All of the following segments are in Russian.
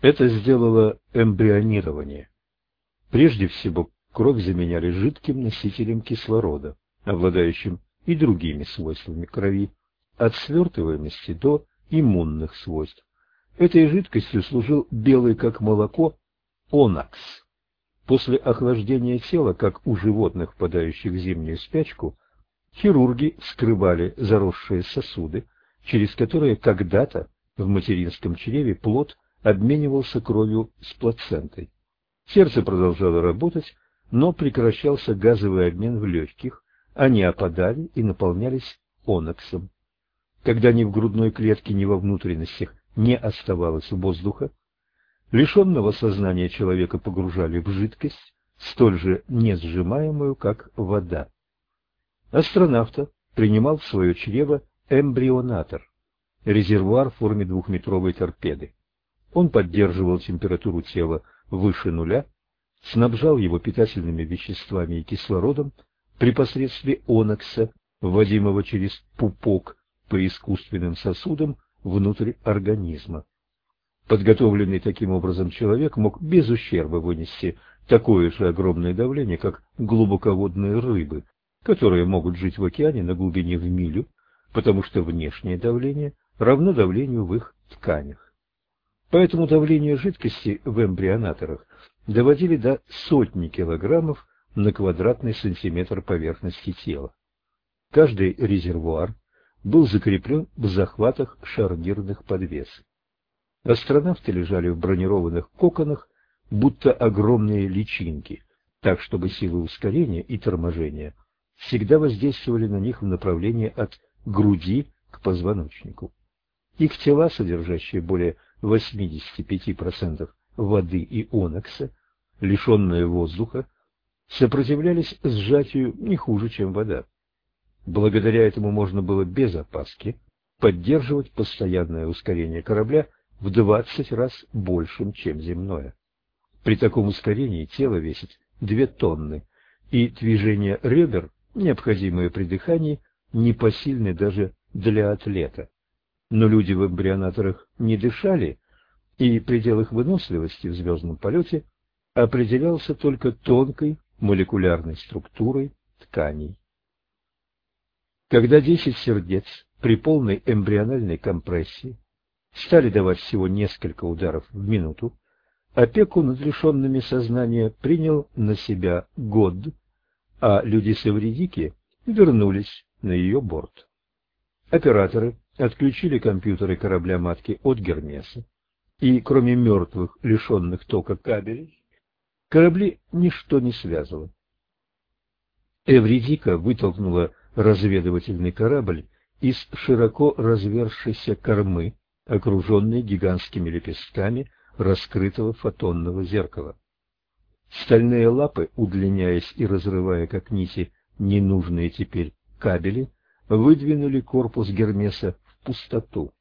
Это сделало эмбрионирование. Прежде всего, кровь заменяли жидким носителем кислорода, обладающим и другими свойствами крови, от свертываемости до иммунных свойств. Этой жидкостью служил белый как молоко онакс. После охлаждения тела, как у животных, впадающих в зимнюю спячку, хирурги вскрывали заросшие сосуды, через которые когда-то в материнском чреве плод обменивался кровью с плацентой. Сердце продолжало работать, но прекращался газовый обмен в легких, они опадали и наполнялись оноксом. Когда ни в грудной клетке, ни во внутренностях не оставалось воздуха, лишенного сознания человека погружали в жидкость, столь же несжимаемую, как вода. Астронавта принимал в свое чрево эмбрионатор, резервуар в форме двухметровой торпеды. Он поддерживал температуру тела выше нуля, снабжал его питательными веществами и кислородом при посредстве онокса, вводимого через пупок по искусственным сосудам внутрь организма. Подготовленный таким образом человек мог без ущерба вынести такое же огромное давление, как глубоководные рыбы, которые могут жить в океане на глубине в милю, потому что внешнее давление равно давлению в их тканях. Поэтому давление жидкости в эмбрионаторах доводили до сотни килограммов на квадратный сантиметр поверхности тела. Каждый резервуар был закреплен в захватах шарнирных подвесок. Астронавты лежали в бронированных коконах, будто огромные личинки, так чтобы силы ускорения и торможения всегда воздействовали на них в направлении от груди к позвоночнику. Их тела, содержащие более 85% воды и онокса, лишенные воздуха, сопротивлялись сжатию не хуже, чем вода. Благодаря этому можно было без опаски поддерживать постоянное ускорение корабля в 20 раз большим, чем земное. При таком ускорении тело весит 2 тонны, и движения ребер, необходимые при дыхании, непосильны даже для атлета но люди в эмбрионаторах не дышали, и предел их выносливости в звездном полете определялся только тонкой молекулярной структурой тканей. Когда десять сердец при полной эмбриональной компрессии стали давать всего несколько ударов в минуту, опеку над лишенными сознания принял на себя год, а люди с Эвредики вернулись на ее борт. Операторы отключили компьютеры корабля-матки от Гермеса, и кроме мертвых, лишенных тока кабелей, корабли ничто не связывало. Эвридика вытолкнула разведывательный корабль из широко развершейся кормы, окруженной гигантскими лепестками раскрытого фотонного зеркала. Стальные лапы, удлиняясь и разрывая как нити ненужные теперь кабели, выдвинули корпус Гермеса пустоту.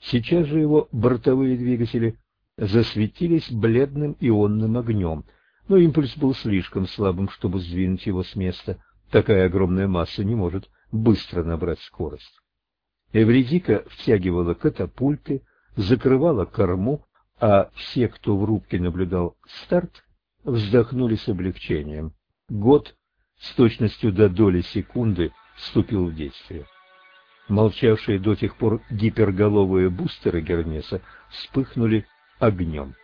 Сейчас же его бортовые двигатели засветились бледным ионным огнем, но импульс был слишком слабым, чтобы сдвинуть его с места. Такая огромная масса не может быстро набрать скорость. Эвредика втягивала катапульты, закрывала корму, а все, кто в рубке наблюдал старт, вздохнули с облегчением. Год с точностью до доли секунды вступил в действие. Молчавшие до тех пор гиперголовые бустеры Гермеса вспыхнули огнем.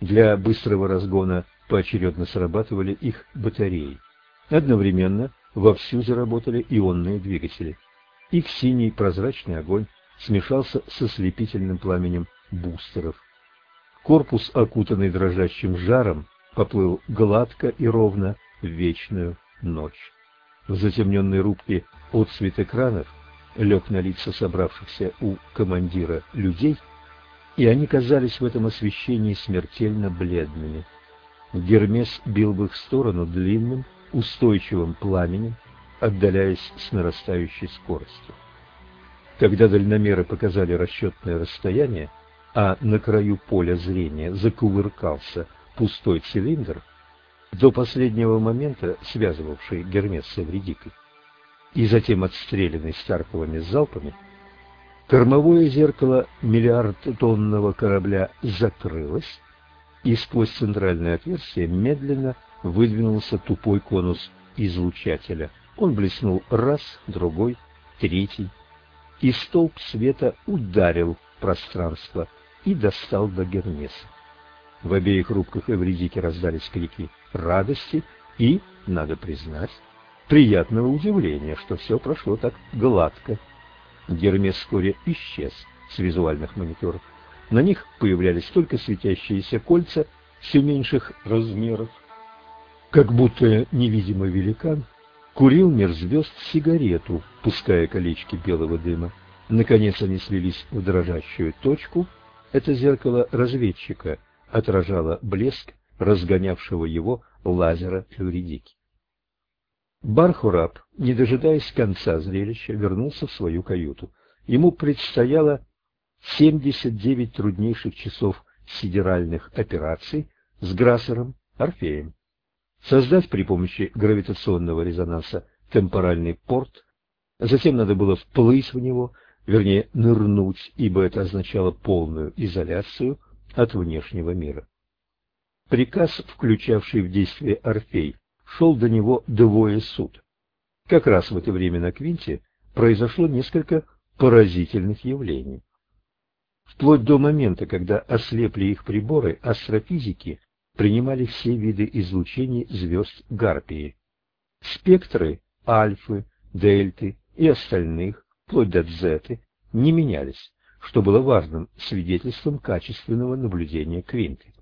Для быстрого разгона поочередно срабатывали их батареи. Одновременно вовсю заработали ионные двигатели. Их синий прозрачный огонь смешался со слепительным пламенем бустеров. Корпус, окутанный дрожащим жаром, поплыл гладко и ровно в вечную ночь. В затемненной рубке отцвет экранов лег на лица собравшихся у командира людей, и они казались в этом освещении смертельно бледными. Гермес бил в их сторону длинным, устойчивым пламенем, отдаляясь с нарастающей скоростью. Когда дальномеры показали расчетное расстояние, а на краю поля зрения закувыркался пустой цилиндр, до последнего момента связывавший Гермес с Эвредикой, и затем отстрелянный Старковыми залпами, Кормовое зеркало миллиардтонного корабля закрылось, и сквозь центральное отверстие медленно выдвинулся тупой конус излучателя. Он блеснул раз, другой, третий, и столб света ударил в пространство и достал до Гермеса. В обеих рубках Эвредики раздались крики радости и, надо признать, приятного удивления, что все прошло так гладко. Гермес вскоре исчез с визуальных мониторов. На них появлялись только светящиеся кольца все меньших размеров. Как будто невидимый великан курил мир звезд сигарету, пуская колечки белого дыма. Наконец они слились в дрожащую точку. Это зеркало разведчика отражало блеск разгонявшего его лазера Эвредики. Бархураб, не дожидаясь конца зрелища, вернулся в свою каюту. Ему предстояло 79 труднейших часов сидеральных операций с Грассером Орфеем. Создать при помощи гравитационного резонанса темпоральный порт, затем надо было вплыть в него, вернее нырнуть, ибо это означало полную изоляцию от внешнего мира. Приказ, включавший в действие Орфей, шел до него двое суток. Как раз в это время на Квинте произошло несколько поразительных явлений. Вплоть до момента, когда ослепли их приборы, астрофизики принимали все виды излучений звезд Гарпии. Спектры альфы, дельты и остальных, вплоть до дзеты, не менялись, что было важным свидетельством качественного наблюдения Квинты.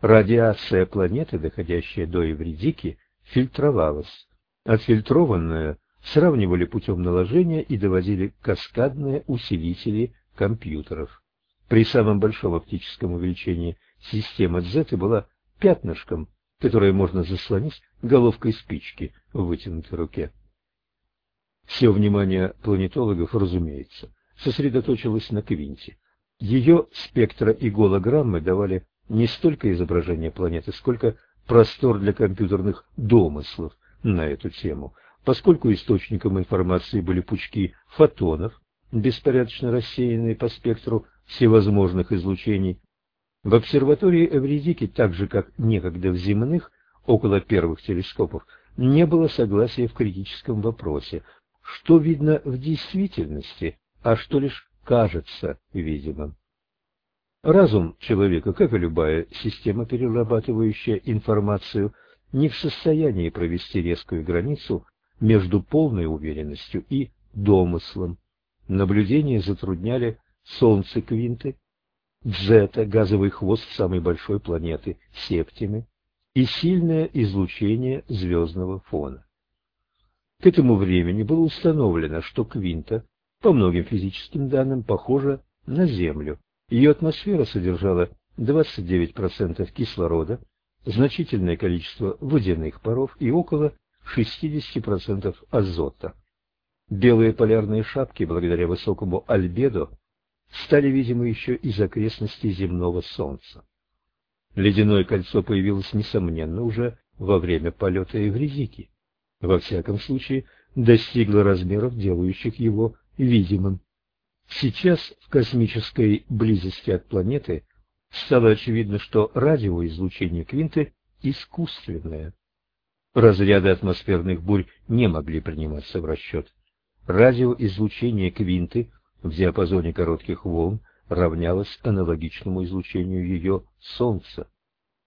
Радиация планеты, доходящая до Евредики, фильтровалась. Отфильтрованное сравнивали путем наложения и доводили каскадные усилители компьютеров. При самом большом оптическом увеличении система Z была пятнышком, которое можно заслонить головкой спички в вытянутой руке. Все внимание планетологов, разумеется, сосредоточилось на Квинте. Ее спектра и голограммы давали не столько изображение планеты, сколько простор для компьютерных домыслов на эту тему, поскольку источником информации были пучки фотонов, беспорядочно рассеянные по спектру всевозможных излучений. В обсерватории Эвредики, так же как некогда в земных, около первых телескопов, не было согласия в критическом вопросе, что видно в действительности, а что лишь кажется видимым. Разум человека, как и любая система, перерабатывающая информацию, не в состоянии провести резкую границу между полной уверенностью и домыслом. Наблюдения затрудняли Солнце Квинты, Дзета, газовый хвост самой большой планеты Септимы и сильное излучение звездного фона. К этому времени было установлено, что Квинта, по многим физическим данным, похожа на Землю. Ее атмосфера содержала 29% кислорода, значительное количество водяных паров и около 60% азота. Белые полярные шапки, благодаря высокому альбедо, стали видимы еще из окрестностей земного Солнца. Ледяное кольцо появилось, несомненно, уже во время полета Эвредики. Во всяком случае, достигло размеров, делающих его видимым. Сейчас в космической близости от планеты стало очевидно, что радиоизлучение Квинты искусственное. Разряды атмосферных бурь не могли приниматься в расчет. Радиоизлучение Квинты в диапазоне коротких волн равнялось аналогичному излучению ее Солнца.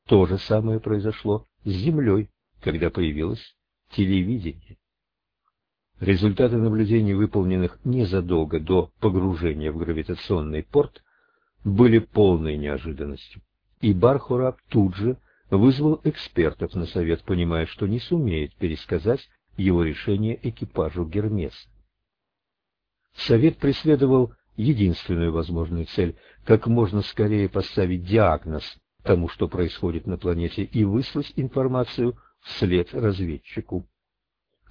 То же самое произошло с Землей, когда появилось телевидение. Результаты наблюдений, выполненных незадолго до погружения в гравитационный порт, были полной неожиданностью, и Бархураб тут же вызвал экспертов на совет, понимая, что не сумеет пересказать его решение экипажу Гермеса. Совет преследовал единственную возможную цель – как можно скорее поставить диагноз тому, что происходит на планете, и выслать информацию вслед разведчику.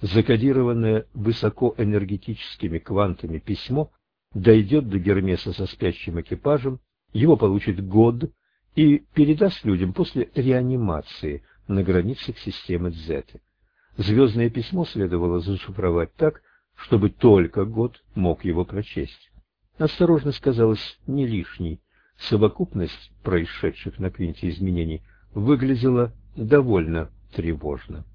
Закодированное высокоэнергетическими квантами письмо дойдет до Гермеса со спящим экипажем, его получит год и передаст людям после реанимации на границах системы Дзеты. Звездное письмо следовало зашифровать так, чтобы только год мог его прочесть. Осторожность казалась не лишней. Совокупность происшедших на Квинте изменений выглядела довольно тревожно.